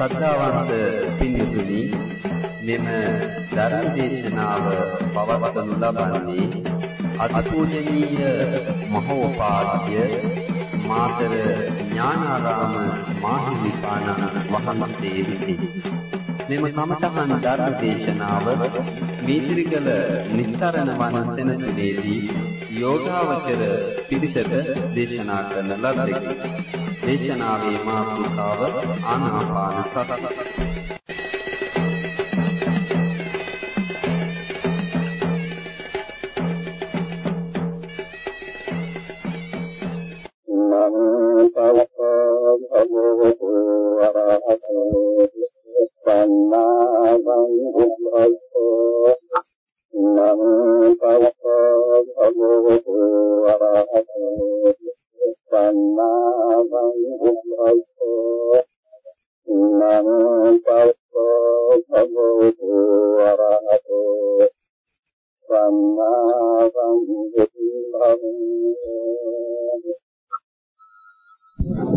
ශ්‍රද්ධාවන්ත පින්තුනි මෙම ධර්ම දේශනාව පවත්වනු ලබන්නේ අතිපූජනීය මහෝපාද්‍ය මාතර ඥානාරාම මාහිමිපාණන් වහන්සේ විසිනි. මෙම කමඨහන් ධර්ම දේශනාව මීතිරිගල නිස්තරණ වන සෙනසුනේදී යෝගාවචර පිරිසට දේශනා කරන ලද්දේ. දේශනාවේ මාතෘකාව ආනාපාන සති.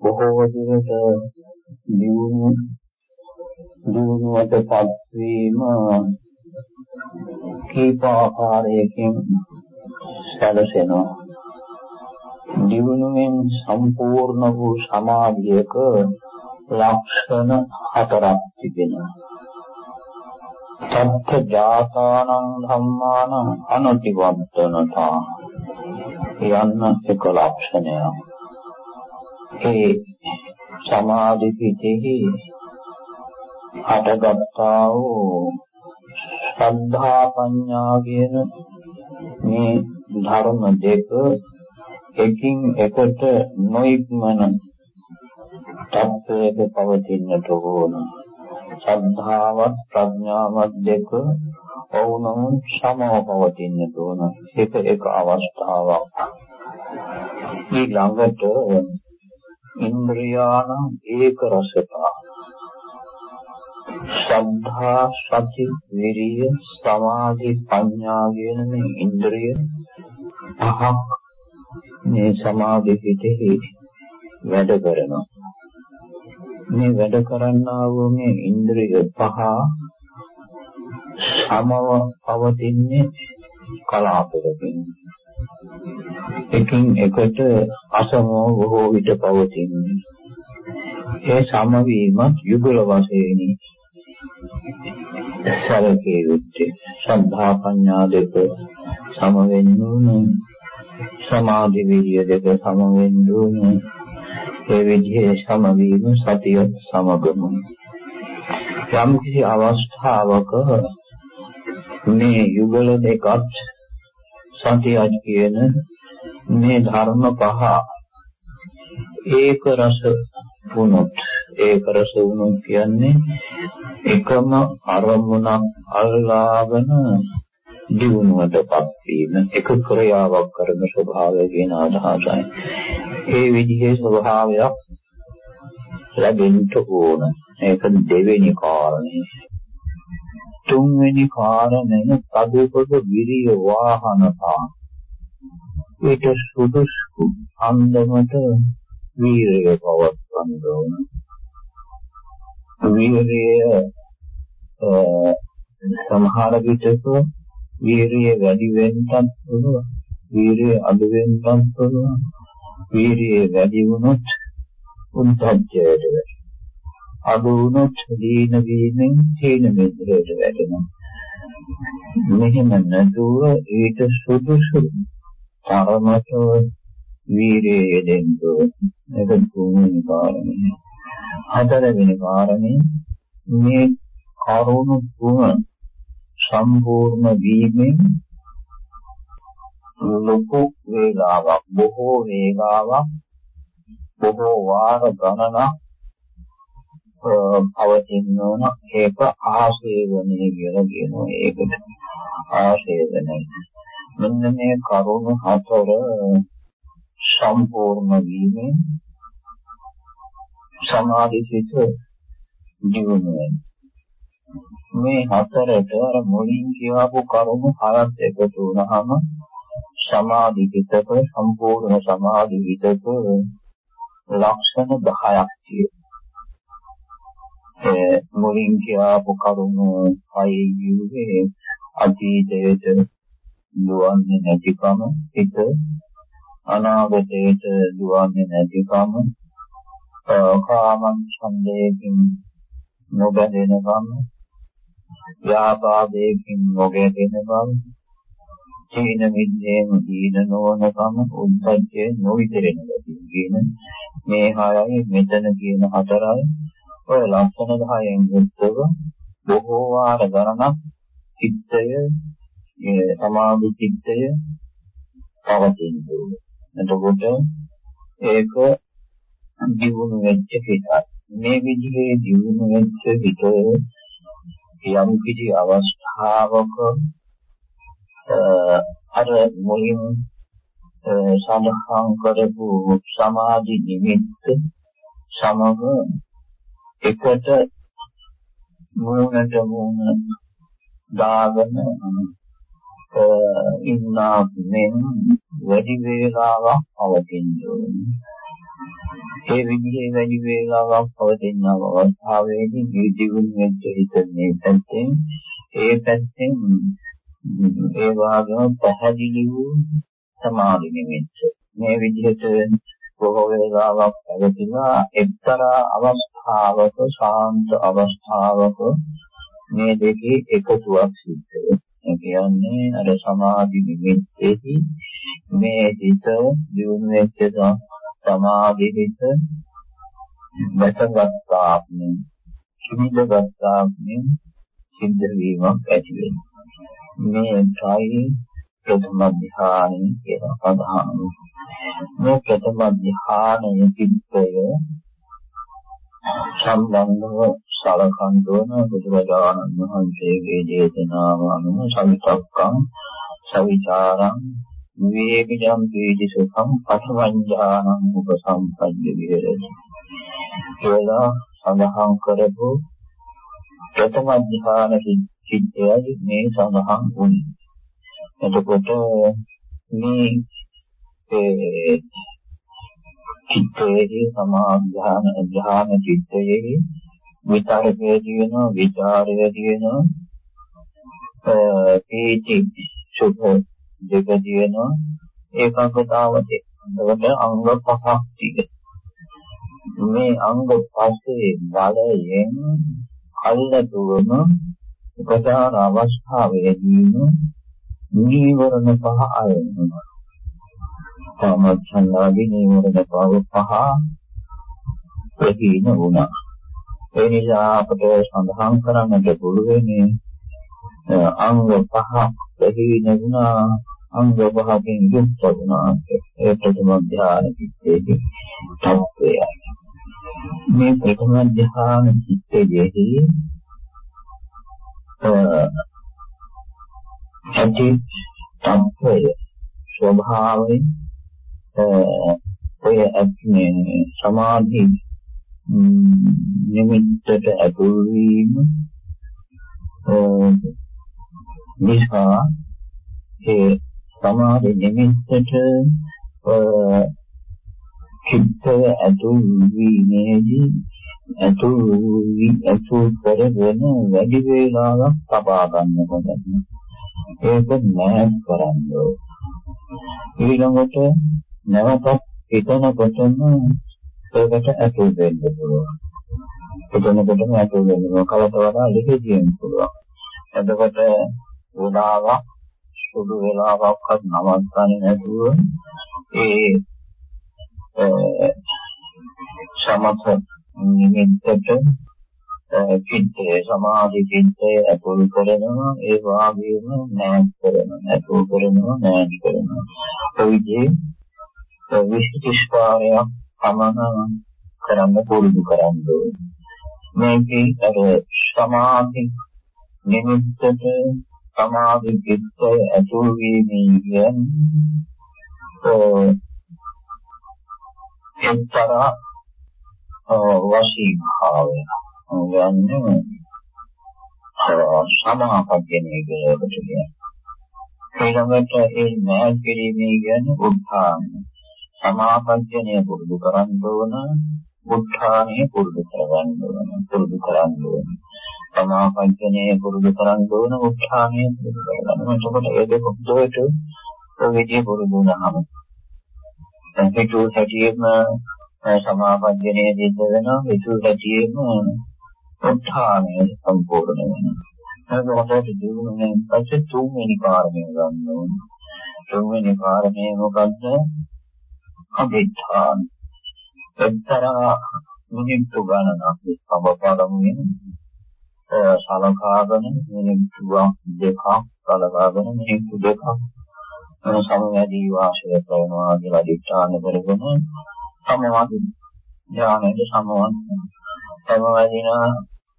බොහෝ දිනට දියුණු දියුණුවටපත් වීම කීප ආකාරයකින් සැලසෙනවා දියුණුවෙන් සම්පූර්ණ වූ සමාධියක ලක්ෂණ හතරක් තිබෙනවා. සත්‍ය ජාතානං ධම්මානං අනතිවත්තනතා යන්න එක ලක්ෂණයක්. ඒ සමාධි පිටෙහි හටගත්තා වූ ශ්‍රද්ධා පඤ්ඤා කියන මේ ධර්ම දෙක එකින් එකට නොඉක්මන තත්ත්වයක පවතින්නට ඕන. ශ්‍රද්ධාවත් ප්‍රඥාවත් දෙක ඔවුනම සමව පවතින්නට ඕන. ඒක එක අවස්ථාවක්. ඊළඟට ඉන්ද්‍රියානම් ඒක රසතා. ශ්‍රද්ධා, සති, විරිය, සමාධි, ප්‍රඥා කියන මේ ඉන්ද්‍රිය පහක් මේ සමාධි පිටෙහි වැඩ කරනවා. මේ වැඩ කරන්නා වූ මේ ඉන්ද්‍රිය පහ සමව පවතින්නේ කලාපයකින්. එකින් එකට අසමව බොහෝ විට පවතින්නේ. ඒ සමවීමත් යුගල වශයෙන් සරකේ යුත්තේ ශ්‍රද්ධා පඤ්ඤා දෙක සම වෙන්නුනේ සමාධි විරිය දෙක සම වෙන්නුනේ ඒ විදිහේ සමවීම සතිය සමගම. යම් කිසි අවස්ථාවක මේ යුගල දෙකත් සතියත් කියන මේ ධර්ම පහ ඒක රස වුණොත් ඒක රස වුණොත් කියන්නේ එකම අරමුණක් අල්ලාගෙන දිනුවටපත් වීම එක ක්‍රියාවක් කරන ස්වභාවය කියන අදහසයි. ඒ විදිහේ ස්වභාවයක් ලැබෙන්න ඕන. ඒක දෙවෙනි කාරණේ. තුන්වෙනි කාරණය තදකොට විරිය වාහනතා ඊට සුදුසු අන්දමට වීරිය පවත්වන්න ඕන වීරිය සමහර විටක වීරිය වැඩි වෙන්නත් පුළුවන් වීරිය අඩු වෙන්නත් පුළුවන් වීරිය වැඩි වුණොත් උන්තජ්ජයට වැඩි අඩු වුණොත් දීන වීමෙන් තීන මිද්‍රයට වැටෙනවා. මෙහෙම නැතුව ඊට සුදුසු තරමට වීරිය යෙදෙන්න ඒක තුන්වෙනි කාරණය. හතරවෙනි කාරණය මේ කරුණු තුන සම්පූර්ණ වීමෙන් ලොකු වේලාවක් බොහෝ වේලාවක් බොහෝ වාර ගණනක් පවතින ඕන. ඒක ආශේවනය කියලා කියනවා. ඒකට ආශේවනය මෙන්න මේ කරුණු හතර සම්පූර්ණ වීමෙන් සමාධිසිත ජීවනය මේ හතරට අර මුලින් කියවපු කරුණු හයක් එකතු වුණාම සමාධි පිටක සම්පූර්ණ සමාධි පිටක ලක්ෂණ 10ක් තියෙනවා. මුලින් කියවපු කරුණු හයේ යුවේ අතීතයට දුවන්නේ නැතිකම හිත අනාගතයට දුවන්නේ නැතිකම කාමං ඡන්දයෙන් නොබැඳෙනකම ව්‍යාපාදයෙන් නොගැටෙනකම චීන මිද්දේම දීන නොවනකම උද්දච්චය නොවිතරෙන ගතිය කියන මේ හයයි මෙතන කියන හතරයි ඔය ලක්ෂණ 10න් යුක්තව බොහෝ වාර ගණනක් චිත්තය සමාධි චිත්තය පවතිනවා. එතකොට ඒක දියුණු වෙච්ච හිතක්. මේ විදිහේ දියුණු වෙච්ච හිත යම් කිසි අවස්ථාවක අර මුලින් සඳහන් කරපු සමාධි නිමිත්ත සමග එකට මූණට මූණ දාගෙන ඉන්නා මෙන් වැඩි වේලාවක් පවතින ඒ විදිහේ වැඩි වේලාවක් පවතින අවස්ථාවේදී ජීවිතුන් වෙච්ච හිත මේ පැත්තෙන් ඒ පැත්තෙන් ඒ වගේම පැහැදිලි වූ සමාධි නිමිත්ත මේ විදිහට බොහෝ වේලාවක් පැවතිලා එක්තරා අවස්ථාවක ශාන්ත අවස්ථාවක මේ දෙකේ එකතුවක් සිද්ධ වෙනවා. ඒ කියන්නේ අර සමාධි නිමිත්තේහි මේ හිත දියුණු වෙච්ච සමාධි හිත වැටගත්තාක්නේ සුනිදගත්තාක්නේ සිද්ධ වීමක් ඇති වෙනවා. මේයි ප්‍රථම ධ්‍යානය කියලා සඳහන් මේ ප්‍රථම ධ්‍යානයේ චිත්තය සම්බන්ධව සලකන් දෝන බුදුරජාණන් වහන්සේගේ දේශනාව අනුව සවිතක්කං සවිචාරං විවේකජම් පීති සුඛං පඨවංජානං උපසම්පජ්ජ විහෙරති කියලා සඳහන් කරපු ප්‍රථම ධ්‍යාන සිද්ධයයි මේ සඳහන් වුනේ. එතකොට මේ ඒ චිත්තයේ සමාධාන ධ්‍යාන චිත්තයේ විතරකයේ තියෙන විචාරයේ තියෙන පීති සුඛ දෙක තියෙන ඒකාග්‍රතාවද එතකොට අංග පහක් තියෙනවා. මේ අංග පහේ බලයෙන් අල්ලතුවම ප්‍රධාන අවස්ථාවේදීම නීවරණ පහ අයනවා කාමච්ඡන්දාදී නීවරණ පහ පහ ප්‍රහීන වුණා. ඒ නිසා අපට සඳහන් කරන්නට පුළුවන්නේ අංග පහ ප්‍රහීන වුණා. අංග පහකින් යුක්ත වුණා ඒ ප්‍රථම ධ්‍යාන චිත්තේදී තත්ත්වයයි. මේ ප්‍රථම ධ්‍යාන චිත්තයේදී ඇති තත්ත්වය ස්වභාවයෙන් ඔය අත්නේ සමාධි නිමිත්තට අතුල් වීම නිසා ඒ සමාධි නිමිත්තට චිත්තය අතුල් වීමේදී අතුල් වී අතුල් කරගෙන වැඩි වේලාවක් තබා ගන්න හොඳයි ඒක නැහැ කරන්නේ ඊළඟට නැවතත් හිතනකොටම ඒකට ඇතුල් වෙන්න පුළුවන්. හිතනකොටම ඇතුල් වෙන්න පුළුවන්. කලට වඩා ලිහිදියෙන් පුළුවන්. එතකොට උදාවක් සුදු වෙලාවක්වත් නවත්තන්නේ නැතුව ඒ සමත නිමිත්තට චිත්තේ සමාධි චිත්තේ අතුල් කරනවා. ඒ වාගේම නැත් කරනවා. අතුල් කරනවා නැත් කරනවා. ඔය විදිහේ විශේෂපාරයක් පමණ කරන්න පුරුදු කරන්න මේකේ අර සමාධි නිමිත්තට සමාධි චිත්තය අතුල් වීමෙන් කියන්නේ එක්තරා වශී භාවය යන්නේ සමාපජ්ජනේ කියලාකට කියනවා. ඊළඟට ඒ නෑ කිරීමේ කියන්නේ උත්ථාන. සමාපජ්ජනය පුරුදු කරන්න ඕන, උත්ථානය පුරුදු කරගන්න ඕන, පුරුදු කරන්න ඕන. සමාපජ්ජනය පුරුදු කරන්න ඕන, උත්ථානය පුරුදු කරගන්න ඕන. එතකොට ඒ දෙක හොඳට ඔය විදිහ පුරුදු වුණාම දැන් හිතුව හැටියෙම සමාපජ්ජනය සිද්ධ වෙනවා, හිතුව හැටියෙම උත්හානය සම්පූර්ණ වෙනවා. එතකොට දිනුනේ පස්සේ තුන්වෙනි කාරණය ගන්න ඕනේ. තුන්වෙනි කාරණය මොකද්ද? අභිධාන. එක්තරා මිනිත්තු ගණනක් සමපාදමුනේ සලකාගෙන මිනිත්තු දෙකක් සලකාගෙන මිනිත්තු දෙකක් සමවැදී වාසය කරනවා කියලා අධිෂ්ඨාන කරගෙන සමවාදී ඥානයේ සමවන් සමවැදින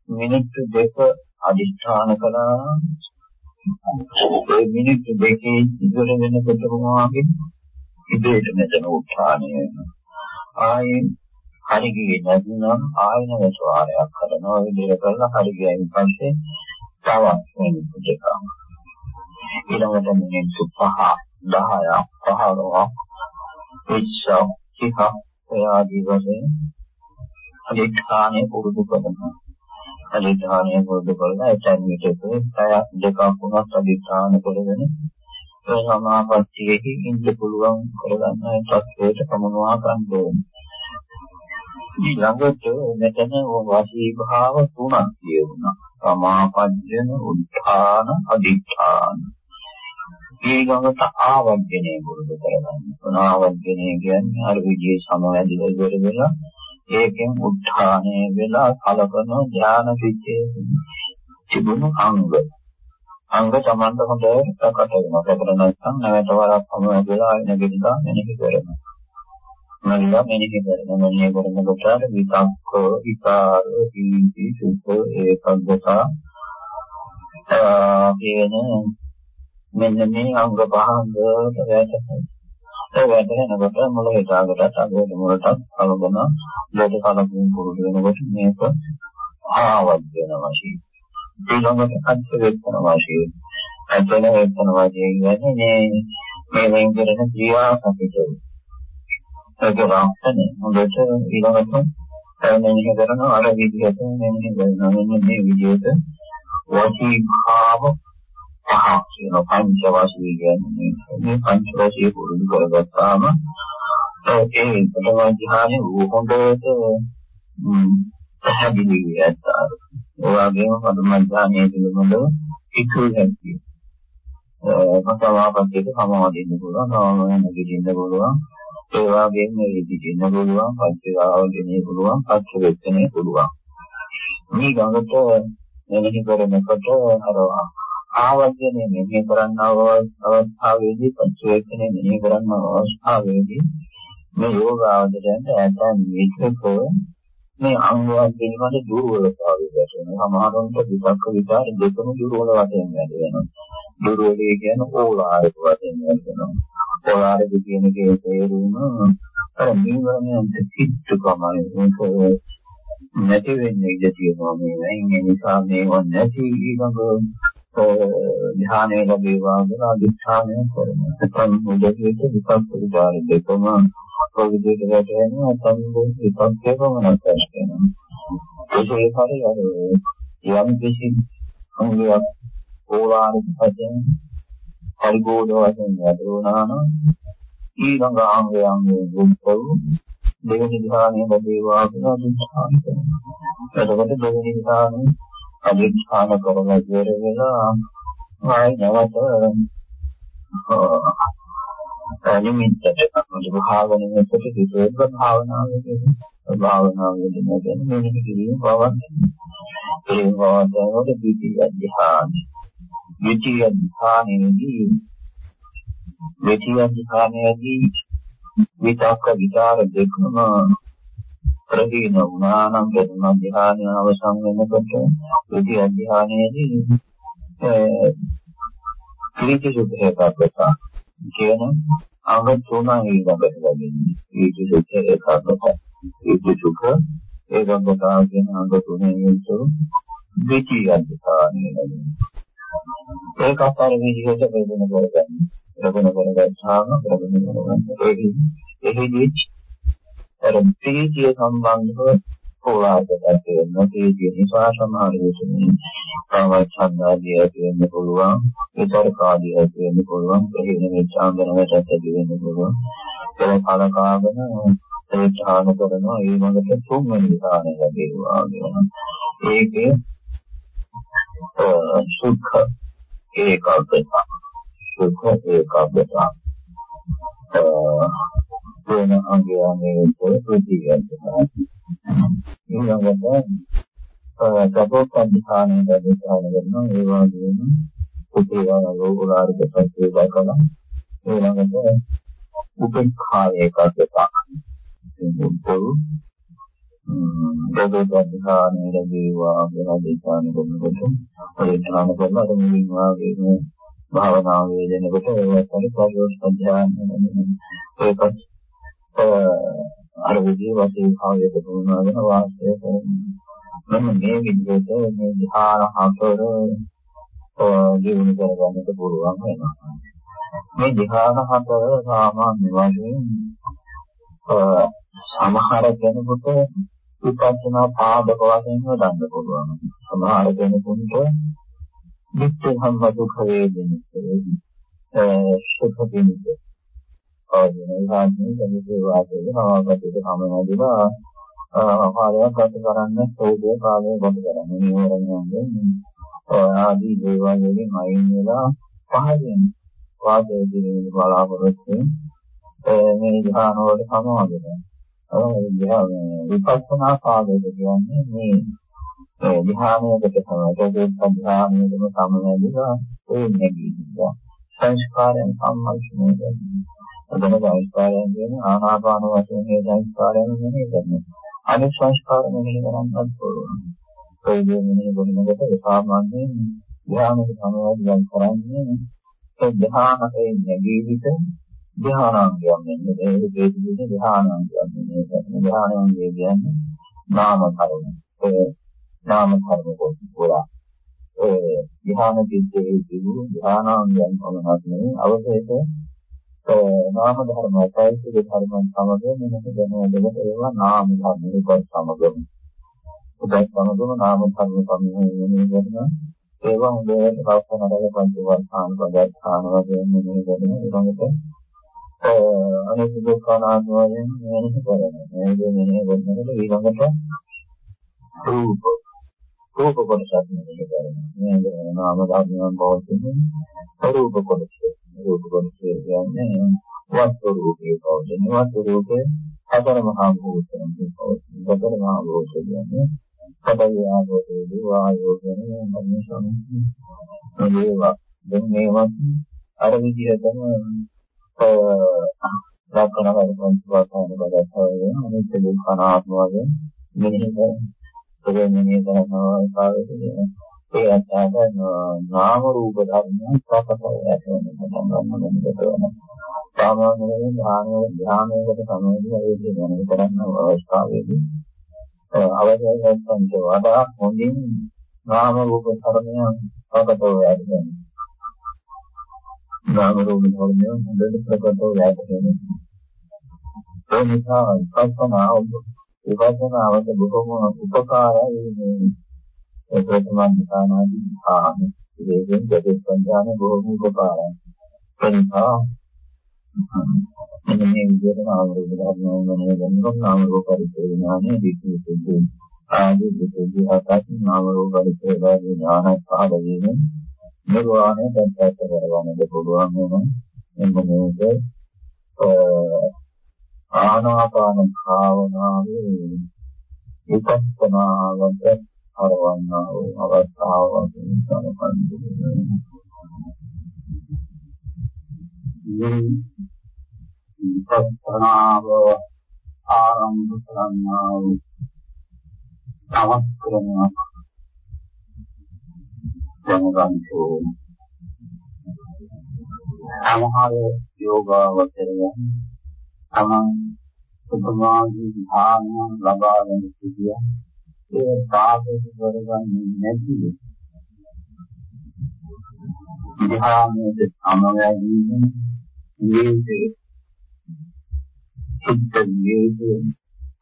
මිනිත්තු දෙක අදිස්ථාන කළා. ඒ මිනිත්තු දෙකේ ඉවර වෙනකොට මොනවාගේ ඉබේට මෙතන උත්ථානය ආයේ හරි ගියේ නැත්නම් ආයන වස්වාරයක් කරනවා විදිහට කරලා හරි ගියයින් පස්සේ තවත් මිනිත්තු දෙකක් ඊළඟට මිනිත්තු 5 10ක් 15ක් 20ක් 30ක් ඒ ආදී වශයෙන් අධිෂ්ඨානය පුරුදු කරනවා. අධිෂ්ඨානය පුරුදු කරලා එතන විදිහට පැය දෙකක් වුණත් අධිෂ්ඨාන කරගෙන ඒ සමාපත්තියේ ඉන්න පුළුවන් කරගන්න ඒ තත්ත්වයට පමුණවා ගන්න ඕනේ. ඊළඟට මෙතන වාසී භාව තුනක් කියුණා. සමාපජ්ජන, උත්ථාන, අධිෂ්ඨාන. ඊළඟට ආවර්ජනය පුරුදු කරගන්න. ආවර්ජනය කියන්නේ අර විදිහේ සමවැදිලා ඉවර වෙලා ඒකෙන් උත්ථානය වෙලා කලකන ඥාන පිටේ තිබුණු අංග අංග තමන්ට හොඳට ප්‍රකට වෙනවා. ප්‍රකට නැත්නම් නැවත වරක් පමණ වෙලා නැගිටලා මෙනෙහි කරනවා. මනිලා මෙනෙහි කරනවා. මෙනෙහි කරනකොට විතක්ක, විකාර, දීති, සුඛ, ඒකග්ගතා කියන මෙන්න මේ අංග පහ හොඳට වැටහෙනවා. ඒ වැටෙනකොට මුල හිතාගටත් අගට මුලටත් කලබන දෙට කලකින් පුරුදු වෙනකොට මේක ආවත් වෙනවා ශී. ඊළඟට අන්ත වෙන වාසිය. අන්තන වෙන වාසිය කියන්නේ මේ මේ වෙන් කරන ජීවා අපිට. ඒක වාස්තනේ හොඳට ඊළඟට මෙන්න කරන අර විදිහට මෙන්න කරනවා මෙන්න මේ විදිහට වාසී භාව පහක් කියන පංචවශී කියන්නේ මේ පංචවශී පුරුදු කරගත්තාම ඒ ප්‍රථම ධ්‍යානෙ හොඳට පැහැදිලි වෙනවා. ඒ වගේම පදම ධ්‍යානයේ පිළිබඳව ඉක්ුල් හැකියි. පසවාපද්දේට සමාදින්න පුළුවන්, සමාවෙන්න දෙන්න පුළුවන්. ඒ වගේම මේ විදිහින්න පුළුවන්, පච්චාවදෙන්නේ පුළුවන්, පච්ච වෙත්තනේ පුළුවන්. මේ ගඟට මෙනෙහි කරනකොට අර ආවර්ජනය මෙහෙ කරන්න අවස්ථාවේදී පංචවේතනය මෙහෙ කරන්න අවස්ථාවේදී මේ යෝග ආවදයන්ට ඇතන් මේකක මේ අංගයන් පිළිබඳ දුර්වලතාවය දැක්වෙනවා. සමහරවිට විතක්ක විචාර දෙකම දුර්වල වශයෙන් වැඩ වෙනවා. දුර්වලයේ කියන්නේ ඕලාරික වශයෙන් වැඩ වෙනවා. ඕලාරික කියන එකේ තේරුම අර නිවර්ණයන් සිත්තුකමයි. ඒක නැති වෙන්නේ ඉඳ තියෙනවා මේ. ඒ නිසා මේව නැති ඊළඟ ධ්‍යානය ලැබේවා කියලා අධිෂ්ඨානය කරනවා. එකම මුදෙට විපස්සක විචාර දෙකම ඔය විදිහට වැටෙනවා තමයි විපස්සක පමණක් කරනවා. ඒකේ හරිය අර යම් කිසි අංගයක් ඕලාරික වශයෙන් පරිබෝධ වශයෙන් වැඩුණා නම් ඊළඟ අංගයන් දුක්ඛව දෙවෙනි ධ්‍යානය ලැබේවා කියලා අධිෂ්ඨාන කරනවා. එතකොට දෙවෙනි ධ්‍යානය අධිෂ්ඨාන කරලා ඉවර වෙලා ආයි නැවත නිමිත්තට භාවන නිමිත්තට හිතේ භාවනාවේදී භාවනාවේදී කියන්නේ මෙන්න කිරීම බවක් ඒ වාදවල ද්විතීය ධ්‍යාන. ද්විතීය ධ්‍යානයේදී ද්විතීය ධ්‍යානයේදී විතක්ක විචාර දෙකම ප්‍රදීන වුණා නම් ප්‍රථම ධ්‍යානය අවසන් වෙනකොට ද්විතීය ධ්‍යානයේදී ප්‍රීති සුඛ ඒකාග්‍රත කියන අංග තුනයි ළඟට ලැබෙන්නේ. ප්‍රීති සුඛ ඒකාග්‍රත. ප්‍රීති සුඛ ඒකාග්‍රතාව කියන අංග තුනේ යුතුව ද්විතීය ධ්‍යානය ලැබෙනවා. ඒක අතර විදිහට බෙදෙන කරගන්න. ලැබෙන කරගත්තාම ලැබෙන කරගන්න. ඒකෙදි එහිදී අර ප්‍රීතිය සම්බන්ධව පොළාකට වෙන ප්‍රීතිය නිසා සමහර විට කාමච්ඡන්දාදී ඇති වෙන්න පුළුවන් විතරකාදී ඇති වෙන්න පුළුවන් ප්‍රහීන මෙච්ඡාන්දනකට ඇති වෙන්න පුළුවන් ඒක කලකාගෙන ඒ ඡාන කරනවා ඒ වගේ තුන්වෙනි ඡානය ලැබෙනවා කියනවා ඒකේ සුඛ ඒකාග්‍රතාව සුඛ ඒකාග්‍රතාව වෙන අංගයන්ගේ ප්‍රතිගතනවා ඊළඟට සබෝපන්ධානය දැක්කාන කරනවා ඒ වගේම උපේවන ලෝකුලාරික සංකේත කරන ඊළඟට උපේක්ඛා ඒකකතා පොරු සබෝපන්ධානය ලැබීවා කියන දේශාන කරනකොට ඒ තරම කරලා අර මුලින් වාගේ භාවනා වේදෙනකොට ඒවත් හරි සබෝපන්ධානය ඒකත් අර විදිහ වශයෙන් භාවයට පුරුණාගෙන වාසය කරනවා මෙන්න මේ විදිහට මේ ධ්‍යාන හතර ජීවණය කරගන්නට පුළුවන් වෙනවා. මේ ධ්‍යාන හතර සාමාන්‍ය වශයෙන් සමහර කෙනෙකුට විපස්සනා පාදක වශයෙන් හදන්න පුළුවන්. සමහර කෙනෙකුට නිත්‍ය සම්බුද්ධ වේදෙන්නේ සුඛ පිණිස. ආදීන විහාරයේ දෙවිදේ වාදයේ නවාගතේ සමනදීලා කාලයක් ගත කරන්න සෝදේ කාලය ගත කරන්න නිවරණයන්ගේ ආදී දේවල් වලින් අයින් වෙලා පහළින් වාදයේ දිනෙන බලාපොරොත්තු මේ ධ්‍යාන වලට සමවදිනවා. ඒ ධ්‍යාන විපස්සනා කාලයක කියන්නේ මේ ධ්‍යානයකට තමයි ධ්‍යානයේම සමනදිලා ඒ නැගීලා සංස්කාරයන් සම්මල්ෂණය කරනවා. අදම සංස්කාරයන් කියන ආනාපාන වශයෙන් මේ සංස්කාරයන් මෙහෙය කරනවා. අනිත් සංස්කාර මෙහෙය කරන්නත් පුළුවන්. ඒ මෙහෙය කරනකොට සාමාන්‍යයෙන් ධ්‍යානෙක සමවදින් කරන්නේ ඒ ධ්‍යානයේ නැගී විට ධ්‍යානාංගයන් වෙන්නේ ඒ හේතුවෙන් ධ්‍යානාංගයන් වෙන්නේ ධ්‍යානාංගය කියන්නේ නාම කර්ම. ඒ නාම කර්ම කොටුවා. ඒ ධ්‍යාන දිත්තේ තිබු ධ්‍යානාංගයන් පමණක් නෙවෙයි අවශ්‍යක නාම ධර්ම සායිසික ධර්මයන් සමග මෙන්න දැනුවදකට ඒවා නාම ධර්ම එකත් සමගම. උදත් සමගම නාම ධර්ම සම්මෝහණය කරන ඒවා හොඳට කල්පනාරල පංච වර්තාන පදස්ථාන වශයෙන් මෙන්න දැනෙන ඊළඟට අනිත් දුක්ඛනාම වශයෙන් මෙන්න කරන මේක මෙන්න කරනකොට ඊළඟට රූප රූප කොටසක් මෙන්න කරන මේක නාම ධර්මයන් බවට රූප කොටස රූප කොටස කියන්නේ වස්තු රූපේ පවතින වස්තු රූපේ හතර මහා භූතයන් පවතින හතර මහා භූත කියන්නේ පඩවිය ආභෝධයේ වායෝ කියන්නේ මන්නේ සම්පූර්ණ මේවා දැන් මේවා අර විදිහටම ලක්ෂණ පරිපන්තිවාසන බදස්සය අනිත්‍ය දුක්ඛ අනාත්ම වගේ මෙනෙහි කරන මෙනෙහි කරනවා කාලෙදී ඒ අත්‍යත නාම රූප ධර්ම ප්‍රකටව ඇතිවෙන පටන් ගන්නවා. සාමාන්‍යයෙන් ධානය ධානයකට සමවැදී ඒ කියන කරන්න අවස්ථාවේදී අවශ්‍ය නැත්නම් වඩා හොඳින් නාම රූප ධර්මයන් ප්‍රකටව ඇතිවෙන. නාම රූප ධර්මයන් හොඳට ප්‍රකටව ඇතිවෙන. ඒ නිසා කල්පනා විපස්සනාවට බොහොම උපකාරයි මේ ප්‍රථම ධානාදී ආන වේගෙන් දෙකෙන් සංජාන බොහොම උපකාරයි. එනිසා මෙන්න මේ විදිහට නාම රූප ධර්ම වනේ ගන්නකොට නාම රූප පරිච්ඡේදනානේ විශේෂයෙන් ආදී විශේෂ හතක් නාම රූප පරිච්ඡේදනාදී ඥාන පහළ වීම නිර්වාණය දැක්කත් කරගන්නද පුළුවන් වෙන එන්න මේක ආනාපාන භාවනාවේ විපස්සනාවට හරවන්නා වූ අවස්ථාවක් සලකන්නේ මේ විපස්සනාව ආරම්භ කරන්නා වූ තවත් ක්‍රමයක් දැනගන්න ඕනේ. සමහර යෝගාවචරයන් තමන් සුභමාදී ධානය ලබා ගන්න සිටිය. ඒ සාධක කරගන්නේ නැති ධානයේ සමවැදීම නිවේදේ සුද්ධ නිවේදේ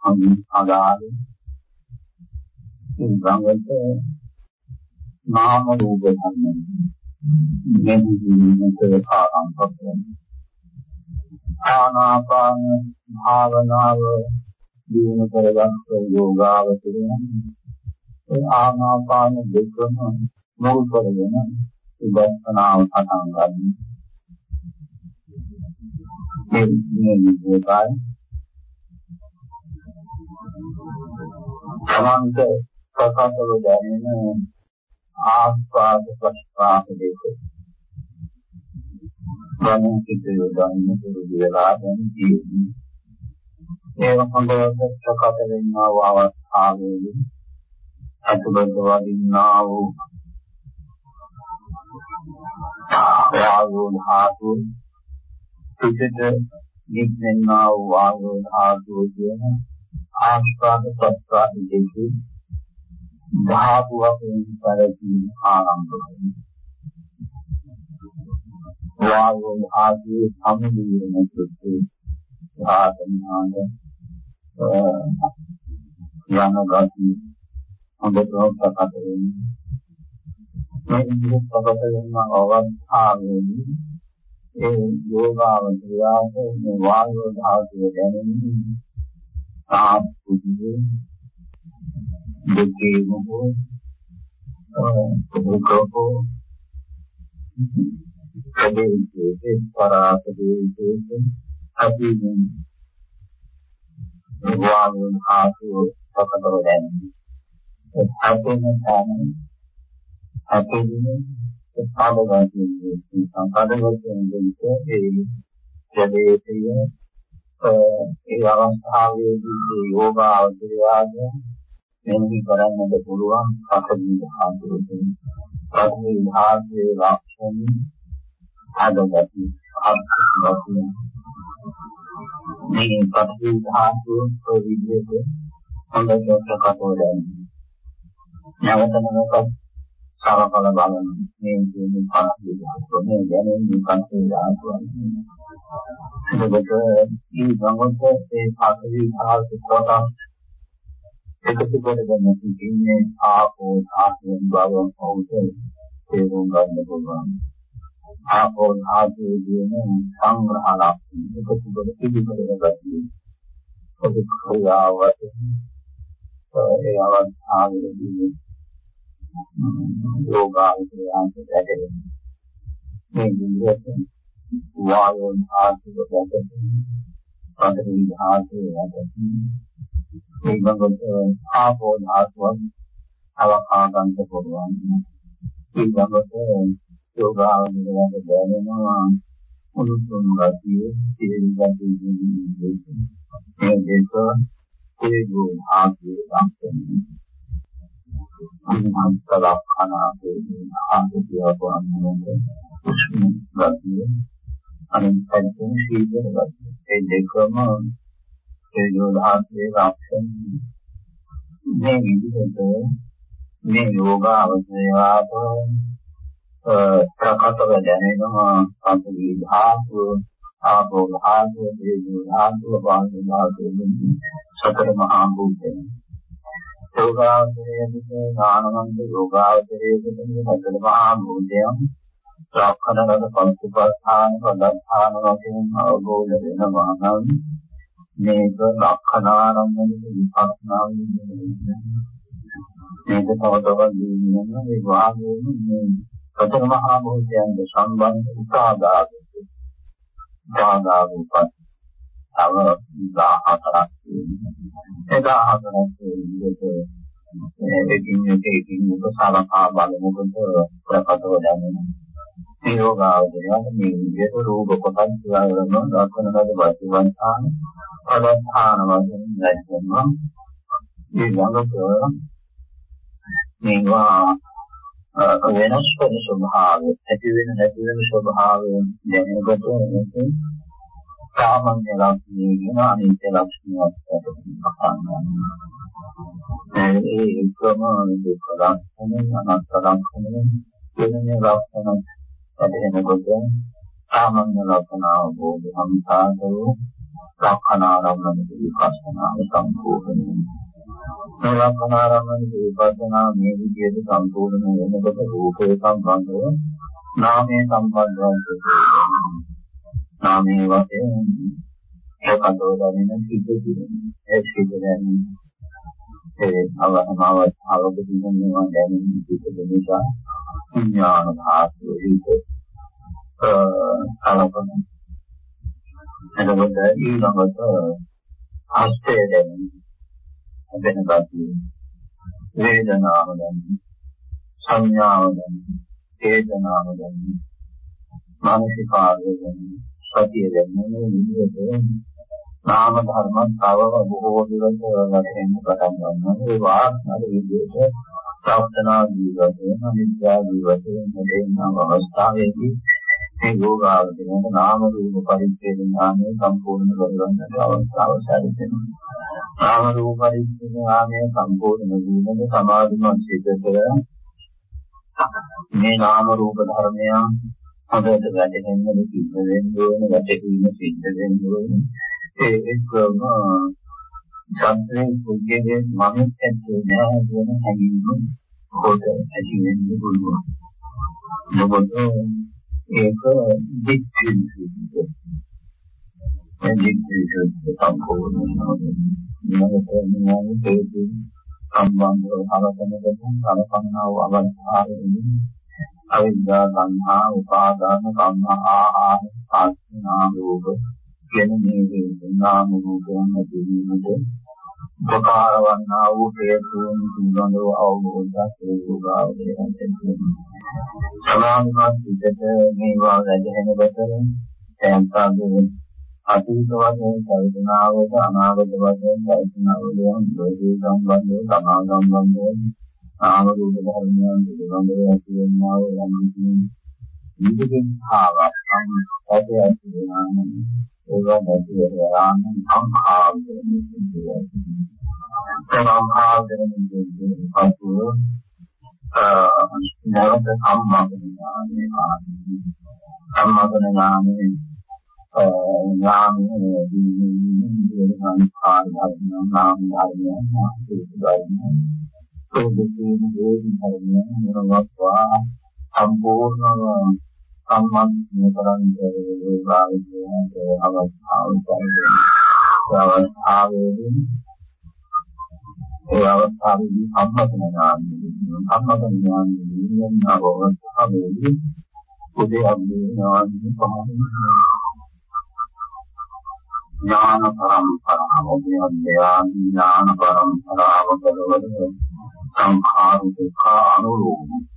අනුආදාරේ ඉංගංගත නාම රූප ධර්ම මෙහිදීමට ආරම්භ කරනවා ආනාපාන භාවනාව දිනු කරගත් යෝගාවචරය ඒ ආනාපාන දෙකම මුල් කරගෙන විදර්ශනාව පටන් ගන්න. මේ මේ විදිහටයි සමන්ත ප්‍රකාශව දැනෙන ආස්වාද ප්‍රස්වාද දෙක ගමන් සිදුවේ ගන්න පුරුදු වෙලා දැන් තියෙන්නේ. ඒ හොඳට ප්‍රකට වෙනා වූ අවස්ථාවේදී අතුබද වදින්නා වූ වායෝ ධාතු පිටට නික්මෙන්නා වූ වායෝ ධාතු කියන ආස්වාද ප්‍රස්වාද දෙකේ ධාතු වශයෙන් පරිදි ආරම්භ වෙනවා. වායෝ ආදී සම්මුතියන සුත්ති ආතනාන යන ගති හොඳට ප්‍රකට වෙන්නේ මේ විදිහට ප්‍රකට වෙන අවස්ථාවේදී ඒ යෝගාවචරයාට මේ වායෝ ධාතුව දැනෙන්නේ සාපුදියේ දෙකේ මොකෝ ඔකෝ කදේකේ පරාපදේකේ අදීන වාගුන් ආසු සකතව දැනෙන්නේ අපේන තමයි අපේන පාදගතියේ සංකාදවලින් දෙක ඒ කදේකේ ඒ අවස්ථාවේදී ඒ යෝග අවධියාගේ මෙහි කරන්නට පුළුවන් පසුබිම් හඳුන්වන පසුබිම් භාගයේ ලක්ෂණ ආදගති ආත්මවත්ය මේ පස්සේ ධාතු ප්‍රවිද්‍යක හොඳට ප්‍රකටව දැනෙනවා නැවත නැවත සාරඵල බලන මේ කියන්නේ පස්සේ ධාතු මේ දැනෙන්නේ පස්සේ ධාතු එතකොට මේ ගමක ඒ පස්සේ ධාතු කොටස් එකතු කරගෙන ඉන්නේ ආපෝ ධාතුන් බව අවුතේ තේරුම් ගන්න පුළුවන් ආපෝ ධාතුවේ කියන සංග්‍රහලක් එකතු කර පිළිපදලා ගන්න. ඔබ ක්‍රියාවට ඒ අවස්ථාවේදී යෝගාවචරයන්ට දැකෙන මේ විදිහට වායෝ ධාතුව දැකෙන පතරි ධාතුව දැකෙන මේ වගේම ආපෝ ධාතුව අවකා ගන්න පුළුවන්. ඒ වගේම යෝගාවචරයට දැනෙනවා උණුසුම් ගතිය, තේරි ගතිය මේ දෙක තේරුම් ආදී ලක්ෂණ. අනිත් ලක්ෂණ ආදී වන්නේ උෂ්ණ ගතිය අනිත් පැත්තෙන් සීතල ගතිය. ඒ දෙකම තේරුම් ආදී ලක්ෂණ මේ විදිහට මේ යෝගාවචරයට ප්‍රකටව දැනෙනවා සම්පූර්ණ ධාතුව ආපෝ ධාතුව දේව ධාතුව වායු ධාතුව සතර මහා භූතයන් යෝගාවචරයේ ඥානවන්ත යෝගාවචරයේ සතර මහා භූතයන් සාකනගත පංචපස්ථාන පදස්ථාන වශයෙන් අවබෝධ වෙනවා නම් මේක ලක්ෂණාරම්භන විපස්සනා වෙන්නේ මේක තව තවත් දිනනවා ඒ වාගේම මේ සතර මහා භූතයන්ගේ සම්බන්ධ උපාදාන උපාදානපත් තව 14ක් තියෙනවා. 14ක් විදිහට එකින් එක එකින් එක සලකා බලනකොට ප්‍රකටව දැනෙනවා. මේ යෝගාවචරය මේ විදිහට රූප කොටස් කියලා කරනවා දර්ශන කද වස්තුවන්තාන පදස්ථාන වශයෙන් දැක්වෙනවා. මේ ළඟට මේවා වෙනස් වෙන ස්වභාවය ඇති වෙන නැති වෙන ස්වභාවය දැනගත මේක සාමාන්‍ය ලක්ෂණය කියන අනිත්‍ය ලක්ෂණයක් අහන්න. ඒ එකම දුක ලක්ෂණය අනාත්ම ලක්ෂණය වෙන මේ ලක්ෂණ ඇතිවෙනකොට සාමාන්‍ය ලක්ෂණ අවබෝධ සම්පාදෝ ලක්ෂණාරම්භන විපස්සනා සම්පූර්ණ මේ ලක්ෂණාරම්භන විපස්සනා මේ විදිහට සම්පූර්ණ වෙනකොට රූපේ සම්බන්ධව නාමයේ සම්බන්ධව නාමයේ වශයෙන් ඒකතෝ දැනෙන සිද්ධ කියන්නේ ඒ සිද්ධ දැනෙන ඒ අවහමාව අවබෝධ වෙනවා දැනෙන සිද්ධ නිසා විඥාන ධාතු විදිහට අලකන එතකොට ඊළඟට ආස්තය දැනෙන. වෙන ගතිය වේදනාව දැනෙන සංඥාව දැනෙන චේතනාව දැනෙන මානසික ආවේග දැනෙන සතිය දැනෙන මේ විදිහට නාම ධර්ම තව බොහෝ දිවස වශයෙන් පටන් ගන්නවා ඒ වාස්නාද විදිහට ප්‍රාර්ථනා ජීවිතයෙන් අනිත්‍ය ජීවිතයෙන් මෙතන අවස්ථාවේදී මේ යෝගාවචරයට නාම රූප පරිච්ඡේද ඥානය සම්පූර්ණ කරගන්නට අවස්ථාව සැලසෙනවා. නාම රූප පරිච්ඡේද ඥානය සම්පූර්ණ වීමද සමාධිමත් සිතතර මේ නාම රූප ධර්මයන් හදට වැටෙන්න සිද්ධ වෙන්න ඕන වැටීම සිද්ධ වෙන්න ඕන ඒ එක්කම සම්පූර්ණ කුජයේ මම ඇත්තේ නැහැ කියන හැඟීම කොට ඇති වෙන්න පුළුවන්. මොකද ඒක දික්තිය සුද්ධ. ඒ දික්තිය සුද්ධ සම්පූර්ණ වෙනවා. මේකට මොනවද තේරුම් සම්බන්ධව හලකනකොට කලකන්නා වූ අවස්ථාවේදී අවිද්‍යා සංහා උපාදාන කම්මා ආහාර ආස්නා රූප කියන මේ නාම රූපයන් ඇතිවීමට උපකාර වන්නා වූ හේතුන් පිළිබඳව අවබෝධයක් ලැබුණාවේ සමාධිමත් විදට මේවා වැදහෙනකොට සෑම්පාගේ අතීත වශයෙන් කල්පනාවට අනාගත වශයෙන් කල්පනාවලියන් දෙවි සම්බන්ධව තමා සම්බන්ධව නාම රූප ධර්මයන් පිළිබඳව ඇති වෙනා වූ යම් විදිහින් භාවයක් සම්පතය ඇති වෙනා ඒවා නැති වෙනවා සංඛාරයෙන් කියන්නේ සංඛාරයෙන් කියන්නේ පසුව නැවත සම්මාදන ඥානය ආදී සම්මාදන ඥානය ඥානයේ දීන්නේ සංඛාර ධර්ම නාම ධර්ම ආදී සෝදකේ දේ ධර්ම මොනවාක්වා සම්පූර්ණව සම්මන් කරන්නේ ඒ භාවිතයේ අවස්ථාව අවස්ථාවේදී ඒ අවස්ථාවේදී සම්මතන ඥානය සම්මතන ඥානය නියම අවස්ථාවේදී උදේ අභි ඥානය පහළ ඥාන පරම්පරාව උදේ අධ්‍යාන ඥාන පරම්පරාව වල සංඛාර දුක්ඛ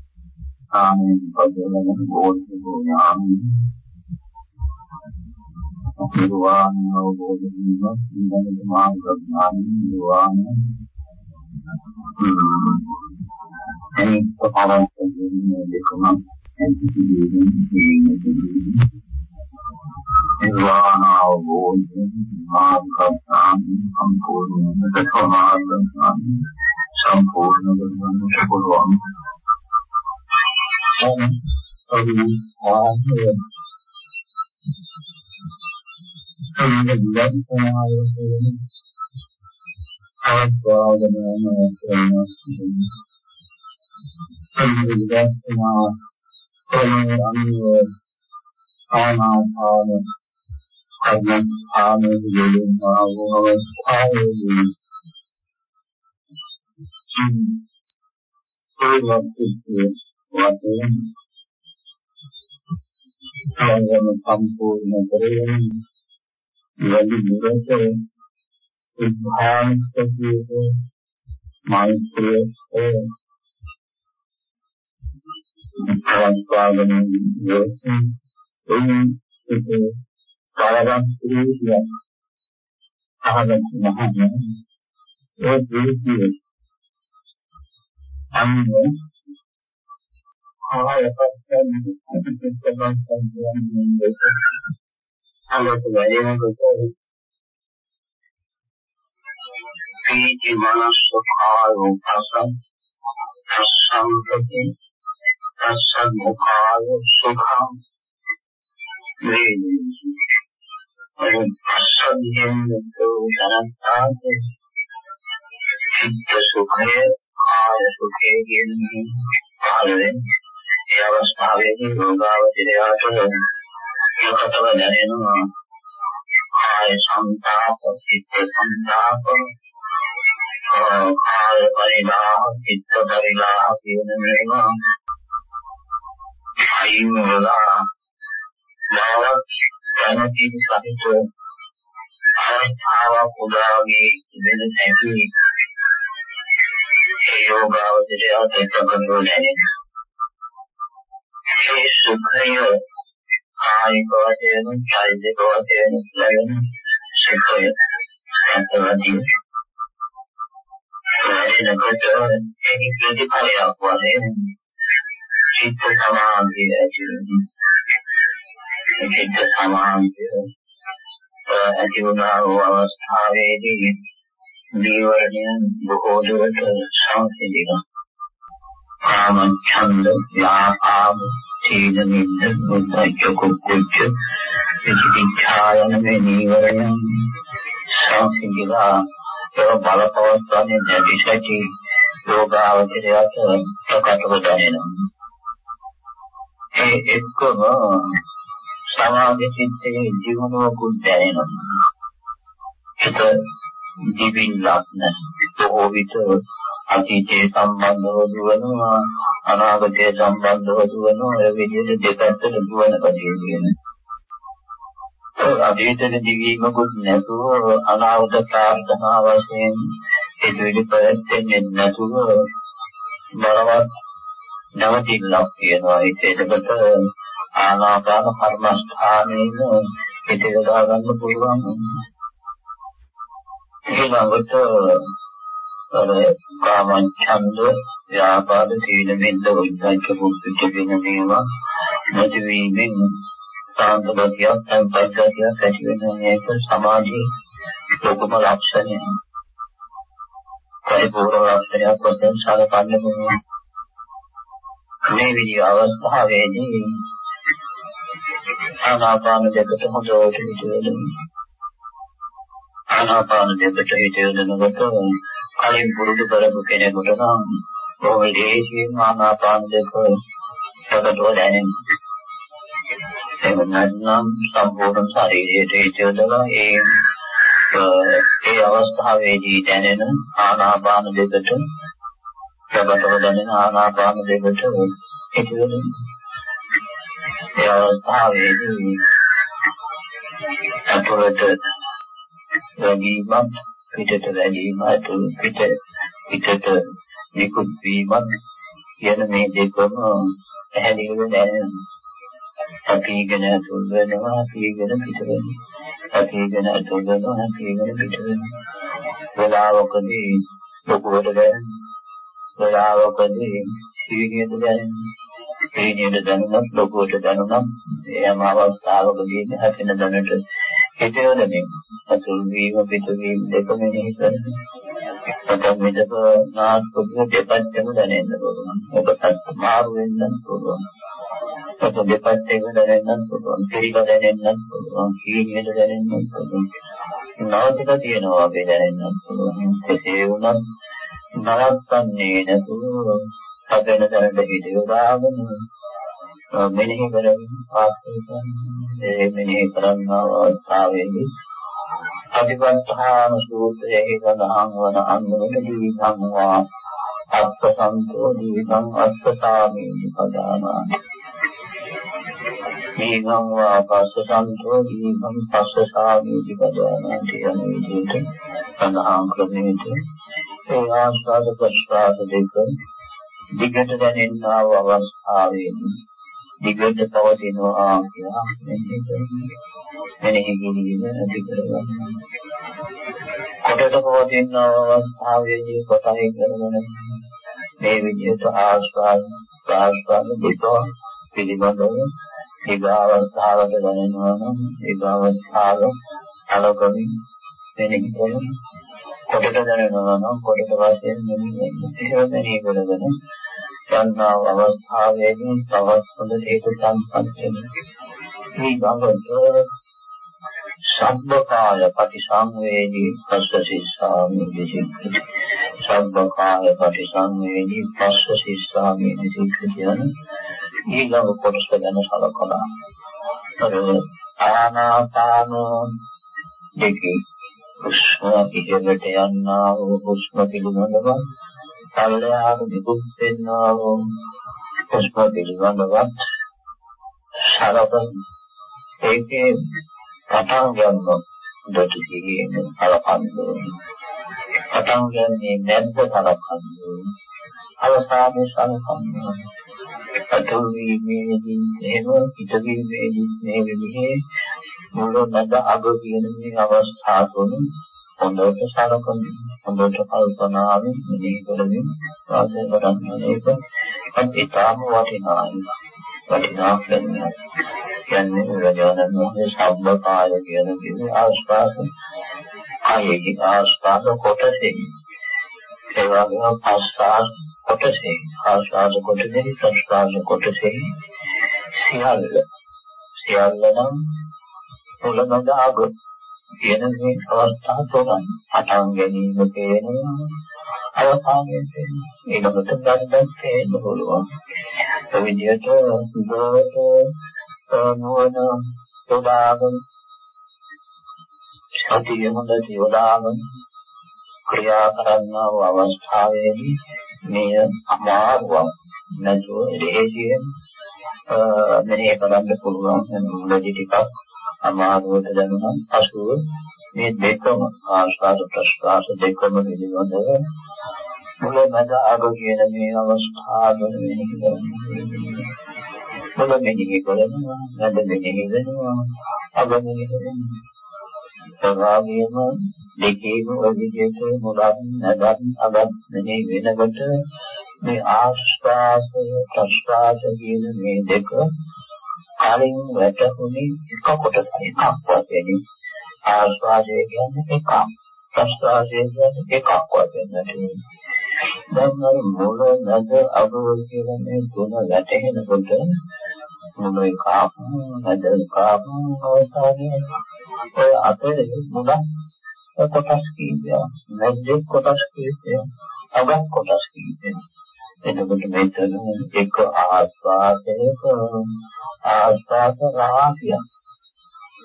අනුරෝධ ආනේ පදවන බෝධිසෝ ඥානි නිර්වාණ අවබෝධ වීම ඉන්දන මාර්ග ඥානි නිර්වාණ ඒ ප්‍රකාරයෙන් කියන්නේ දෙකම නිර්වාණ අවබෝධ මාර්ග ඥානි සම්පූර්ණ සමාධි ඥානි සම්පූර්ණ කරගන්න පුළුවන් අරි ආහය සම්බන්ධයෙන් ආයතන ආස්වාදනය කරන සම්බන්ධයෙන් ආනන්ද ආනාපාන කර්ම ආනන්ද වලින් ආවව ආයේ ඒ වශයෙන් ආයම සම්පූර්ණ කරගෙන වැඩි නිරත උභාන්තකයේ මෛත්‍රිය පවත්වාගෙන යොසින් එයින් සිට කාලයක් ඉරියක් අහගෙන නැහැ ඒ දීතිය අන්නේ ආයපස්සෙන් පිටිපස්සෙන් කියන්නේ අලුත් වැඩිමකට පීති මනස කායෝ පසං සම්පති අසම්මුඛාය සුඛං වේදේසි අයං අසද්ධියෙන් දෝෂරන්තාසේ චිත්ත සුඛය කාය සුඛය කියන්නේ කාලෙන් ඒ අවස්ථාවේදී යෝගාවචරයට යකටව දැනෙනවා. කාය සංතාප චිත්ත සංතාප කාය පරිණාම චිත්ත පරිණාම කියන මේවා අයින් වෙලා මාවත් දැනටි සහිත ආස්ථාව පුදාගේ ඉඳන හැටි ඒ යෝගාවචරය තේකගන්න ඕනේ ඒ සුඛය කායික වශයෙන් චෛතසික වශයෙන් ලැබෙන සුඛය සත්‍යවදී එනකොට ඒක ප්‍රතිපලයක් වශයෙන් චිත්ත සමාධිය ඇති වෙනවා චිත්ත සමාධිය ඇති වුණා වූ අවස්ථාවේදී දීවරණයන් බොහෝ දුරට සංසිඳිනවා කාම ඡන්ද ව්‍යාපාද තීන මිද්ද මුද්දච්ච කුක්කුච්ච විචිකිච්ඡායන මේ නීවරණයන් සංසිඳිලා ඒ බලපවත්වන්නේ නැති සැටි යෝගාවචරයට ප්‍රකටව දැනෙනවා ඒ එක්කම සමාධි චිත්තයේ ජීවනකුත් දැනෙනවා. හිත දිවිල්ලක් නැහැ. බොහෝ විට අතීතයේ සම්බන්ධව දුවනවා අනාගතයේ සම්බන්ධව දුවනවා ඒ විදිහට දෙපැත්තට දුවන කතිය කියන. අතීතයේ දිවීමකුත් නැතුව අනාගත ප්‍රාර්ථනා වශයෙන් ඒ දෙවි පැත්තෙන් නැතුව බලවත් නැවතිලක් කියනවා ඒක එතකොට ආනාපාන කර්මස්ථානයේම හිතේ දා ගන්න පුළුවන් ඊළඟට අර කාමං ඡන්ද ව්‍යාපාද සීල මෙන්න උද්දච්ච කුච්ච කියන මේවා නැති වීමෙන් සාන්ත ගතියක් සංපත් ගතියක් ඇති වෙන මේක සමාධියේ ලොකුම ලක්ෂණය. පරිපූර්ණ ලක්ෂණයක් වශයෙන් සාකච්ඡා කරනවා මේ විදිහ අවස්ථාවේදී ආනාපාන දෙකට හොඳට හිතෙන්න ආනාපාන දෙකට හිතෙන්නකොට කලින් පුරුදු කරපු කෙනෙකුට නම් බොහෝ දේශීය ආනාපාන දෙක සකටව දැනෙනවා එහෙම නැත්නම් සම්පූර්ණ ශරීරයට හිතෙන්නලා ඒ ඒ අවස්ථාවේදී දැනෙන ආනාපාන දෙකට සබතව දැනෙන ආනාපාන දෙකට හිතෙන ඒ අවස්ථාවේදී අතුරට වැඩිමත් පිටට වැඩිම අතුරු පිට පිටට නිකුත් වීමත් කියන මේ දෙකම පැහැදිලිව දැනෙනවා අපීගෙන අතුල් වෙනවා අපීගෙන පිට වෙනවා අපීගෙන අතුල් වෙනවා අපීගෙන පිට වෙනවා වෙලාවකදී ලොකුවට දැනෙනවා වෙලාවකදී සීනියට දැනෙනවා. සීනියට දැනුණත් ලොකුවට දැනුණත් එයම අවස්ථාවකදී හැපෙන දැනට හිතවලනේ අතුල් වීම පිට වීම දෙකම මෙහි කරනවා. නැත්නම් මෙතක නාස් පොදු දෙපැත්තම දැනෙන්න පුළුවන්. ඔබට මාරු වෙන්න පුළුවන්. ඔබ දෙපැත්තේම දැනෙන්න පුළුවන්. පිළික දැනෙන්න පුළුවන්. සීනියට දැනෙන්න පුළුවන්. නවතික තියෙනවා වගේ දැනෙන්න පුළුවන්. කෙසේ වුණත් නවත්තන්නේ නැතුව හදන දැනට හිතේ දාගෙන මෙනෙහි කරමින් ආස්තය ඒ මෙනෙහි කරන අවස්ථාවේදී අධිපත්තාන සූත්‍රයේ සඳහන් වන අන්වන දීපං වා අත්සන්තෝ දීපං අත්සතාමේ පදානා මේගම් වා පස්සසන්තෝ දීපං පස්සසාමේ පදානා කියන විදිහට සඳහන් ක්‍රමයේ ඒ ආස්වාද ප්‍රස්වාද දෙක දිගට දැනෙනා වූ අවස්ථාවේදී දිගට පවතිනවා කියලා මෙනෙහි කිරීම ඇති කරගන්නවා. කොටට පවතින අවස්ථාවේදී කොටයි කරගෙන මේ විදිහට ආස්වාද ප්‍රාස්වාද දෙක පිළිබඳව ඒගාවස්ථාවට දැනෙනවා නම් ඒගාවස්ථාව අලකමින් මෙනෙහි කරන කොටට දැනෙනවා නම් කොටට වශයෙන් මෙනෙහි කරන එහෙම මෙනෙහි කරගෙන ගන්නාව අවස්ථාවේදී තවත් හොඳ හේතු සම්පන්න වෙන මේ ගඟට සබ්බකාය පටිසංවේදී පස්සසිස්සාමි විසික්ඛති සබ්බකාය පටිසංවේදී පස්සසිස්සාමි විසික්ඛති කියන ඊළඟ කොටස ගැන සලකලා අර ආනාපාන දෙකේ හුස්ම ඉහළට යනා වූ හුස්ම පිළිබඳව පල්ලෙහාට නිකුත් වෙනා වූ හුස්ම පිළිබඳව සරපන් ඒකේ පටන් ගන්න දොට කියන හලකන්නේ පටන් ගන්නේ නැද්ද හලකන්නේ අවසානයේ සලකන්නේ. අතුරුීමේදී එහෙම හිතවීමේදී මේ විදිහේ මුල මැද අග කියන මේ අවස්ථා තුන හොඳට සලකන හොඳට කල්පනාවෙන් මෙහි කරමින් වාසය කරන්න ඒක අත්‍යතාම වටිනායි. වටිනා කියන්නේ කියන්නේ බුදුරජාණන් වහන්සේ සම්බකාය කියන කිව්වේ ආස්වාද කායයේ ආස්වාද කොටසේ. ඒ වගේම ආස්වාද කොටසේ. ආස්වාද කොටසේ ප්‍රස්වාද කොටසේ. සියල්ල. සියල්ල නම් මුලමඳ අග කියන මේ අවස්ථා තුනයි. පටන් ගැනීම තේනවා අවසානයේ තේනවා ඊළඟට ගන්නත් තේන්න පුළුවන්. ඒ විදිහට සුබවට නුවණ යොදාගෙන සතිය හොඳට යොදාගෙන ක්‍රියා කරන්නා වූ අවස්ථාවේදී මේ අමාරුවක් නැතුව දෙහියෙන් මෙහෙ කරන්න පුළුවන් මුලදී ටිකක් අමාරුවට දැනුණා. පසුව මේ දෙකම ආස්වාද ප්‍රස්වාස දෙකම පිළිබඳව මුල මැද අග කියන මේ අවස්ථාවල මෙහෙ කරන්නේ මුල මෙනෙහි කරනවා මැද මෙනෙහි කරනවා අග මෙනෙහි කරනවා සවාගේම දෙකේම ඔය විදිහට මුලත් නැදත් අගත් මෙනෙහි වෙනකොට මේ ආස්වාද ප්‍රස්වාස කියන මේ දෙක කලින් වැටුනේ එක කොටසක් එකක් වශයෙන්. ආස්වාදය කියන්නේ එකක් ප්‍රස්වාදය කියන්නේ එකක් වශයෙන් නැතිනේ දැන් අර මුල නැද අග කියන මේ තුන වැටෙනකොට මුලයි කාපු නැද කාපු අවස්ථාවේ ඔය අතරේ මුලක් කොටස් කීපයක්. නැද කොටස් කීපයක් අගක් කොටස් කීපයක්. එතකොට මෙතන එක ආස්වාදයක ආස්වාද රාශිය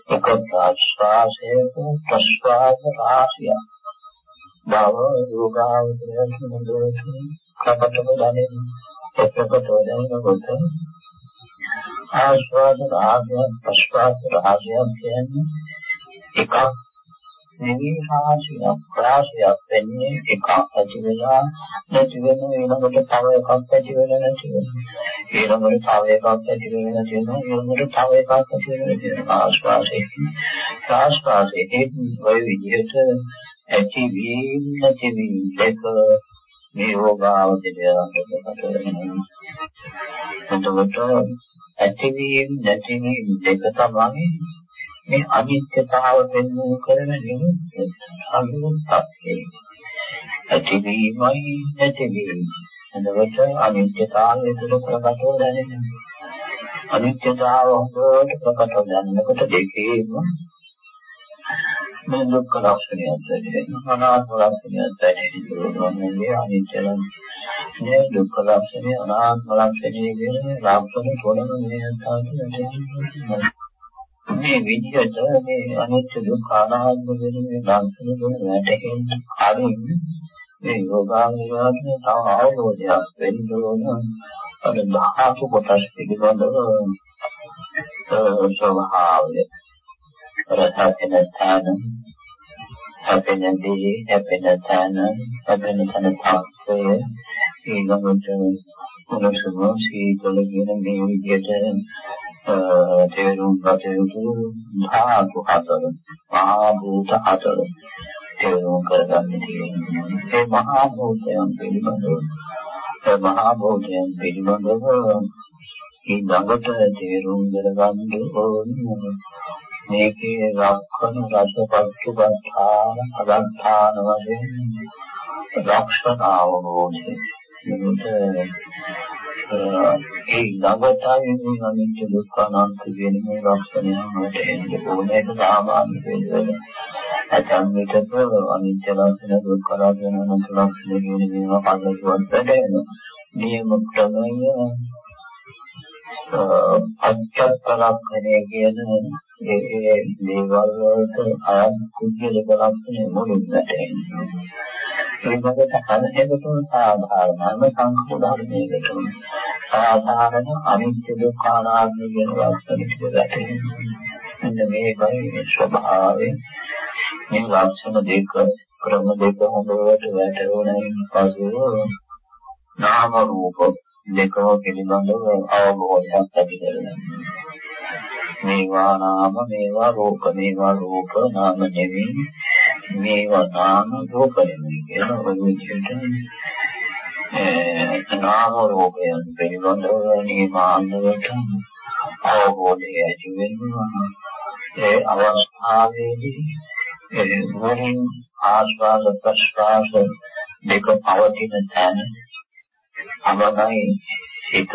එක ප්‍රාශ්වාසයක ප්‍රශ්වාස රාශිය බව යෝගාවචරයෙන් මුදුවට කපටම දැනෙන එතකොට දැනනකොට ආස්වාද රාශිය ප්‍රශ්වාස රාශිය කියන්නේ එකක් නෙවී රාශියක් රාශියක් වෙන්නේ එකක් ඇති වෙලා නැති වෙන ඊළඟට තව එකක් ඇති වෙන නැති වෙන. ඊළඟට තව එකක් ඇති වෙන නැති වෙන ඊළඟට තව එකක් ඇති වෙන නැති වෙන. ආස්වාදයේ ආස්වාදයේ ওই විදිහට ඇති වීම නැති වීම දෙක මේ යෝගාවචරයට එතකොට ඇතිවීම නැතිවීම දෙක තමයි මේ අනිත්‍යතාව වෙනු කරන නිමිති. අනුත්පත්ති ඇතිවීමයි නැතිවීම. එතකොට අනිත්‍යතාවය තුළ ප්‍රකටව දැනෙනවා. අනිත්‍යතාව හොඳට ප්‍රකටව දැනෙනකොට දෙකේම මේ දුක්ඛ ලක්ෂණයත් දැනෙනවා අනාත්ම ලක්ෂණයත් දැනෙනවා මේ අනිත්‍ය මේ දුක්ඛ ලක්ෂණය අනාත්ම ලක්ෂණය කියන ලක්ෂණ තුනම මේ අන්තයෙන් මේ විදිහට මේ අනිත්‍ය දුක්ඛ අනාත්ම කියන මේ ලක්ෂණ තුන වැටහෙන්න කලින් මේ යෝගාංගයන්ගේ තව අවබෝධයක් වෙන්න ඕන. අර ධාතු කොටස් පිළිබඳව ස්වභාවය. රසයෙන් තන හැපෙනදී හැපෙන තැන හැපෙන තැන තාක්ෂය ඊළඟට උණුසුම සීතල කියන මේ විදිහට තේරුම් ගත යුතු ධාතු හතර මහා භූත හතර තේරුම් කරගන්න තියෙනවා. ඒ මහා භූතයන් පිළිබඳව ඒ මහා භූතයන් පිළිබඳව ඊළඟට තේරුම් කරගන්න ඕනේ. මේකේ ලක්ෂණ රසපත්තුපත්තාන අදත්තාන වශයෙන් ලක්ෂණ අවබෝධය එතකොට ඒ ළඟටයි අනිත්‍ය දුක්ඛ අනාත්ම කියන මේ ලක්ෂණය මට එන්නේ ඕනේ ඒක සාමාන්‍ය දෙයක්. ඇතන් විටක අනිත්‍ය ලක්ෂණ දුක්ඛ ලක්ෂණ අනාත්ම ලක්ෂණ කියන මේවා පදවලට වැටෙන නියම ක්‍රමය අච්චත්ත ලක්ෂණය කියන ඒ දේවල් වලට අයත් කුජලක ලක්ෂණය මුලින් වැටෙනවා. ඒකට හදහෙකට සාධාරණම සංකෝධාරණයකට සාධාරණ අනිත්‍ය දුක්ඛ අනාත්ම කියන ලක්ෂණ ටික වැටෙනවා. එන්න මේකයි ස්වභාවය. මේ ලක්ෂණ දෙක ක්‍රම දෙක හොඳට වැටුණායින් පසු නාම රූප දෙකම පිළිබඳව අවබෝධයක් ඇති කරගන්න. මේවා නාම මේවා රූප මේවා රූප නාම නෙවෙයි මේවා නාම රූප නෙවෙයි කියන ඔය විදිහට නාම රූපයන් පිළිබඳව නිමානවට අවබෝධය ඇති වෙනවා. ඒ අවස්ථාවේදී වරින් ආස්වාද ප්‍රස්වාස දෙක පවතින තැන අවගයි ඒක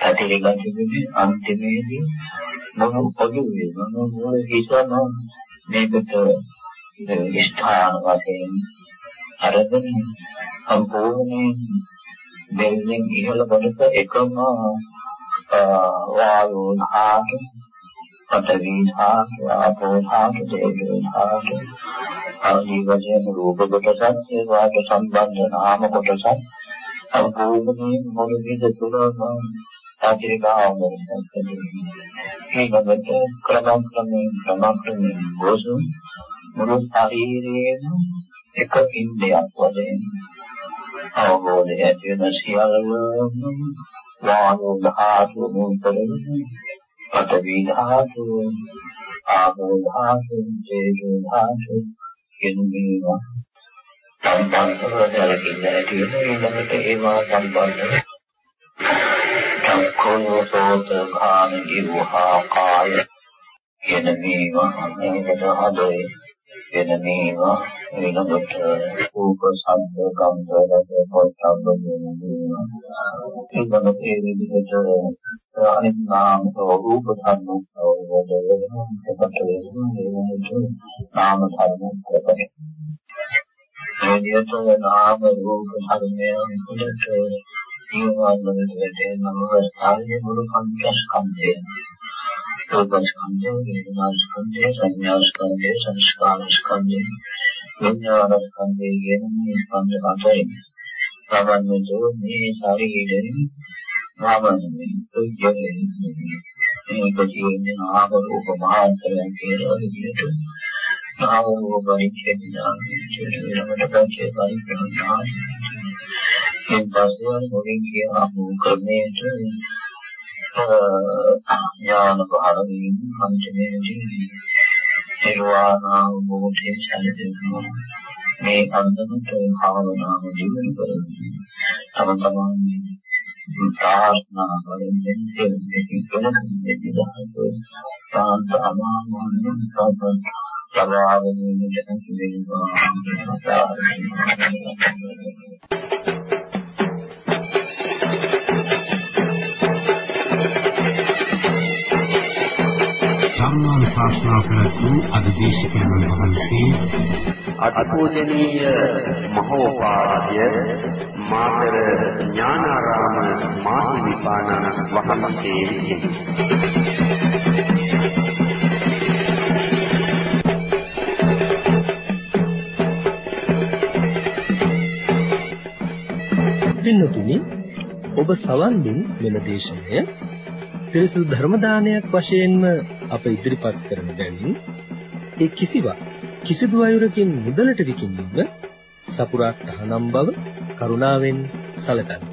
ඇතිරගන්නේ අන්තිමේදී මොන පොදුවේ මොන මොන හිතන මේකට ස්ථාන වශයෙන් අරගෙන සම්පූර්ණයෙන් දෙල්ලෙන් ඉහළ කොටස එකම වායු ධාතු පඨවි ධාතු ආපෝ ධාතු තේජෝ ධාතු ආදී වශයෙන් රූප කොටසත් ඒ වාට සම්බන්ධ නාම කොටසත් සම්පූර්ණයෙන් මොන විදිහට තුනම ආධිකාවම මේකට ක්‍රම ක්‍රමයෙන් ක්‍රම ක්‍රමයෙන් ගොසු මුළු ශරීරයේම එක ඉන්ද්‍රියක් වශයෙන් අවබෝධය ඇති වෙන සියල්ලම වායු ධාතු මුල්තරේ පඨවි ධාතු ආපෝ ධාතු තේජෝ ධාතු කියන මේවා සම්බන්ධව දැලකින් ඇති වෙන ඊළඟට ඒවා සම්බන්ධව චක්ඛුසෝත ඝාන ජීවහා කාය. කියන මේවා මේකට හදේ වෙන මේවා ඊළඟට රූප ශබ්ද ගන්ධ රස පොට්ටබ්බ කියන මේවා ඊළඟට ඒ විදිහට අනිත් නාම රූප ධර්ම අවබෝධ වෙනවා. එකට වෙනවා ඊළඟට නාම ධර්ම ප්‍රකට මේ විදිහට නාම රූප ධර්මයන් පිළිට ජීවවලට වැටෙනම ස්ථානයේ මුළු පංචස්කන්ධය රූපස්කන්ධය වේදනාස්කන්ධය සංඥාස්කන්ධය සංස්කාරස්කන්ධය විඥානස්කන්ධය කියන මේ ස්කන්ධ හතරෙන් සමන්විතෝ මේ ශරීරයෙන් නාමයෙන් උද්‍යයෙන් මේක කියන්නේ නාම රූප මාත්‍රයන් කියලා විදිහට. නාම රූප පරිච්ඡේදයන් වෙනකොට පංචේ පරිච්ඡේදයන් මේ පස්සේ මොකෙන් කියනවා ක්‍රමයට ඥාන භාරමින් පංචමේදී නිර්වාණ මොහොතේ සැලසෙනවා මේ අන්දමට භාවනාව දියුණු කරගන්න තම තමන්ගේ ප්‍රාර්ථනා වලින් දෙන්නේ දෙකෙන් දෙදහස් සාන්ත අමාමයන් සාපත් සබාවෙන් මෙතන කිව්වා ධර්මාන ශාස්ත්‍රා කරතු අධිදේශකයන් වහන්සේ අතිපූජනීය මහෝපාද්‍ය මාතර ඥානාරාම මාහිමිපාණන් වහන්සේ පින්නතුනි ඔබ සවන් දුන් මෙම දේශනය පිරිසුදු ධර්ම දානයක් වශයෙන්ම අප ඉදිරිපත් කරන බැවින් ඒ කිසිවක් කිසිදු අයුරකින් මුදලට විකිණීම සපුරා තහනම් බව කරුණාවෙන් සැලකන්න.